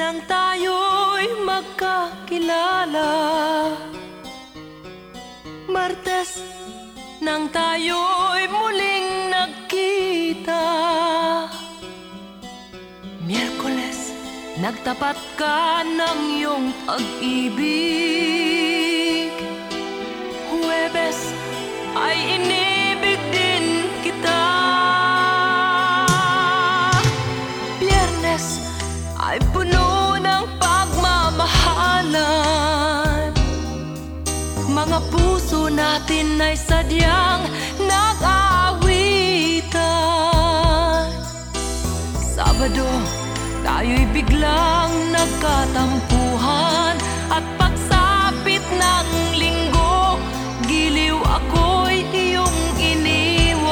nang tayo'y magkakilala. Martes nang tayo'y muling nagkita. Miyerkules nagtapat ka ng iyong pag-ibig. Huwebes ay inig mga puso natin ay sadyang nag-aawitan. Sabado, tayo'y biglang nagkatampuhan At pagsapit ng linggo, giliw ako'y iyong iniwan.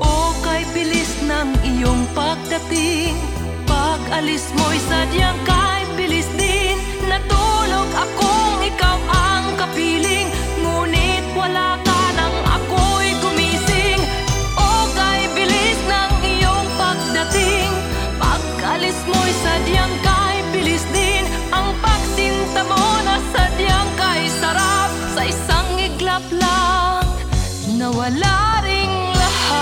O kay bilis ng iyong pagdating Pag-alis mo'y sadyang ka nawala ring lahat.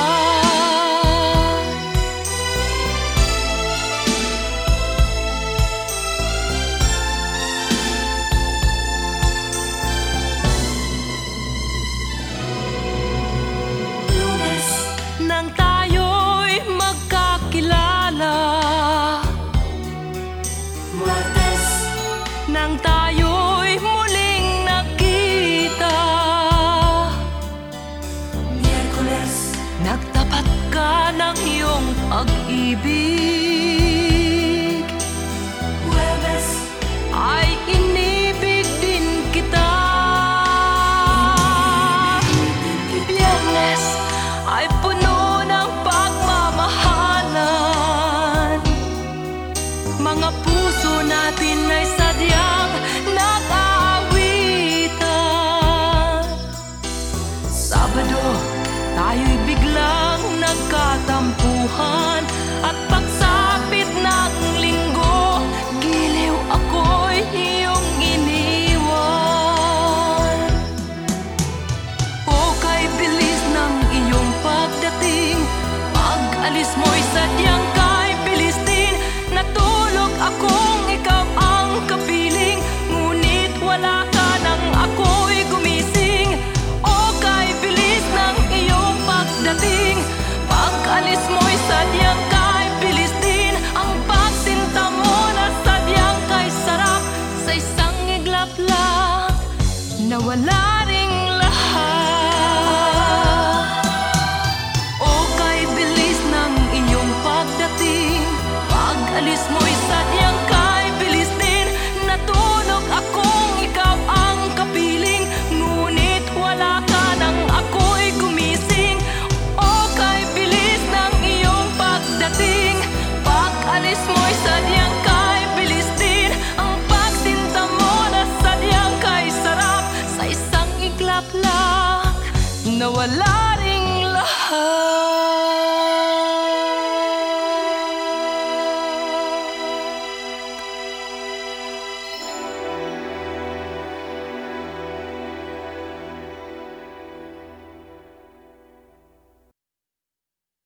Lunes Nang tayo'y magkakilala. Martes Nang tayo Nagtapat ka ng iyong pag-ibig. our lives.